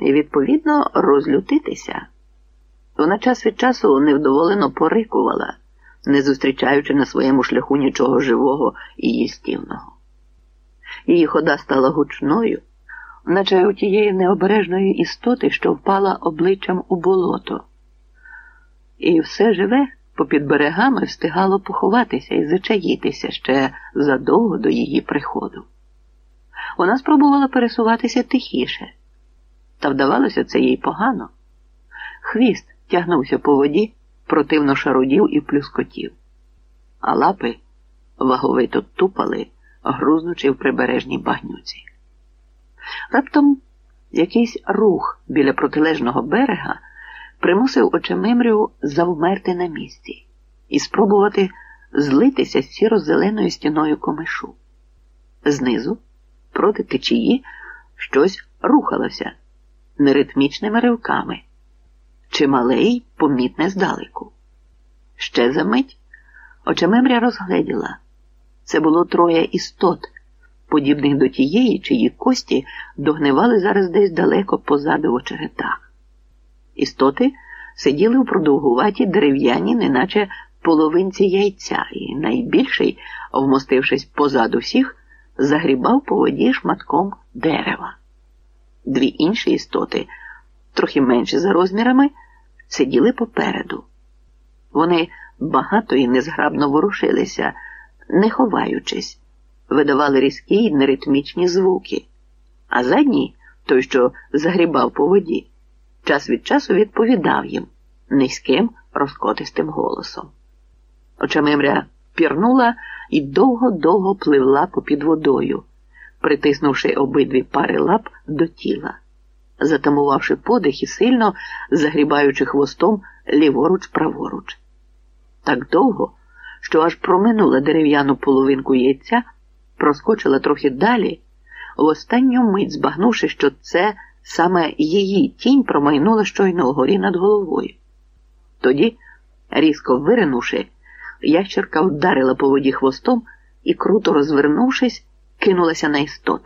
і, відповідно, розлютитися. Вона час від часу невдоволено порикувала, не зустрічаючи на своєму шляху нічого живого і їстівного. Її хода стала гучною, наче у тієї необережної істоти, що впала обличчям у болото. І все живе попід берегами встигало поховатися і зачаїтися ще задовго до її приходу. Вона спробувала пересуватися тихіше, та вдавалося це їй погано. Хвіст тягнувся по воді, противно шарудів і плюскотів, а лапи ваговито тупали, грузнучи в прибережній багнюці. Раптом якийсь рух біля протилежного берега примусив очемимрю завмерти на місці і спробувати злитися з сіро-зеленою стіною комишу. Знизу, проти течії, щось рухалося неритмічними ривками, чимале й помітне здалеку. Ще за мить очемемря розгледіла це було троє істот, подібних до тієї, чиї кості догнивали зараз десь далеко позаду в очеретах. Істоти сиділи в продовгуваті дерев'яні, неначе половинці яйця, і найбільший, вмостившись позаду всіх, загрібав по воді шматком дерева. Дві інші істоти, трохи менші за розмірами, сиділи попереду. Вони багато і незграбно ворушилися, не ховаючись, видавали різкі й неритмічні звуки, а задній, той, що загрібав по воді, час від часу відповідав їм низьким розкотистим голосом. Очамимря пірнула і довго-довго пливла попід водою, притиснувши обидві пари лап до тіла, затамувавши подих і сильно загрібаючи хвостом ліворуч праворуч. Так довго, що аж проминула дерев'яну половинку яйця, проскочила трохи далі, в останню мить збагнувши, що це саме її тінь промайнула щойно вгорі над головою. Тоді, різко виринувши, ящерка вдарила по воді хвостом і, круто розвернувшись, кинулася на істот.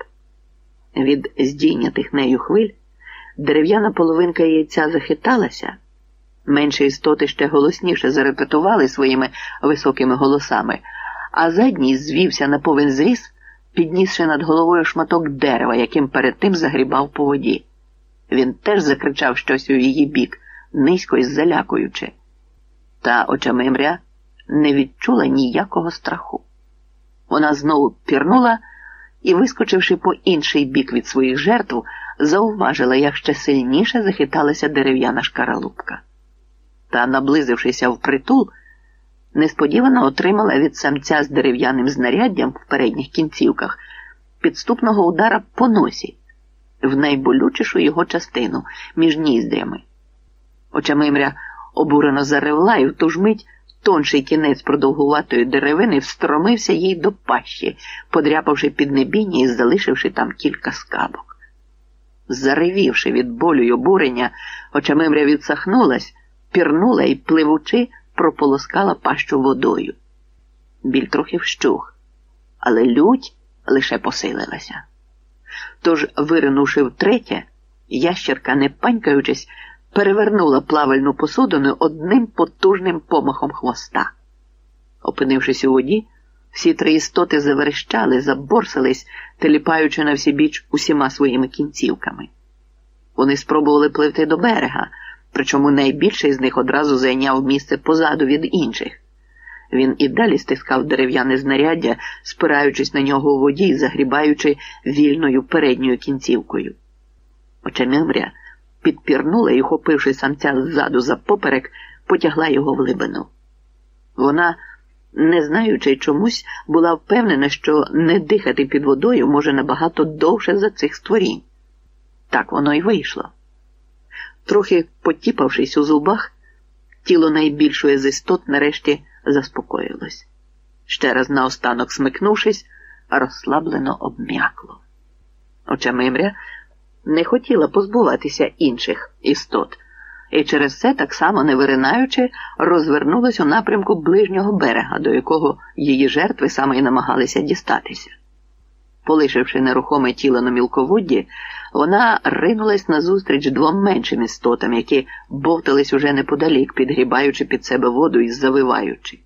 Від здійнятих нею хвиль дерев'яна половинка яйця захиталася, менші істоти ще голосніше зарепетували своїми високими голосами, а задній звівся на повен зріс, піднісши над головою шматок дерева, яким перед тим загрібав по воді. Він теж закричав щось у її бік, низько й залякуючи. Та очамимря не відчула ніякого страху. Вона знову пірнула і, вискочивши по інший бік від своїх жертв, зауважила, як ще сильніше захиталася дерев'яна шкаралупка. Та, наблизившися впритул, несподівано отримала від самця з дерев'яним знаряддям в передніх кінцівках підступного удара по носі, в найболючішу його частину між ніздрями. Очамимря обурено заревла і в ту ж мить тонший кінець продовгуватої деревини встромився їй до пащі, подряпавши піднебіння і залишивши там кілька скабок. Заревівши від болю й обурення, очамимря відсахнулась, пірнула і, пливучи, прополоскала пащу водою. Біль трохи вщух, але лють лише посилилася. Тож, виринувши втретє, ящерка, не панькаючись, перевернула плавальну посудину одним потужним помахом хвоста. Опинившись у воді, всі три істоти заверещали, заборсались, теліпаючи на всі біч усіма своїми кінцівками. Вони спробували пливти до берега, причому найбільший з них одразу зайняв місце позаду від інших. Він і далі стискав дерев'яне знаряддя, спираючись на нього у воді і загрібаючи вільною передньою кінцівкою. Очемемря підпірнула і, ухопивши самця ззаду за поперек, потягла його в глибину. Вона, не знаючи чомусь, була впевнена, що не дихати під водою може набагато довше за цих створінь. Так воно й вийшло. Трохи потіпавшись у зубах, тіло найбільшої з істот нарешті заспокоїлось. Ще раз наостанок смикнувшись, розслаблено обм'якло. Очамимря не хотіла позбуватися інших істот, і через це, так само не виринаючи, розвернулась у напрямку ближнього берега, до якого її жертви саме й намагалися дістатися. Полишивши нерухоме тіло на мілководді, Вона ринулась назустріч двом меншим істотам, які бовтались уже неподалік, підгрібаючи під себе воду і завиваючи.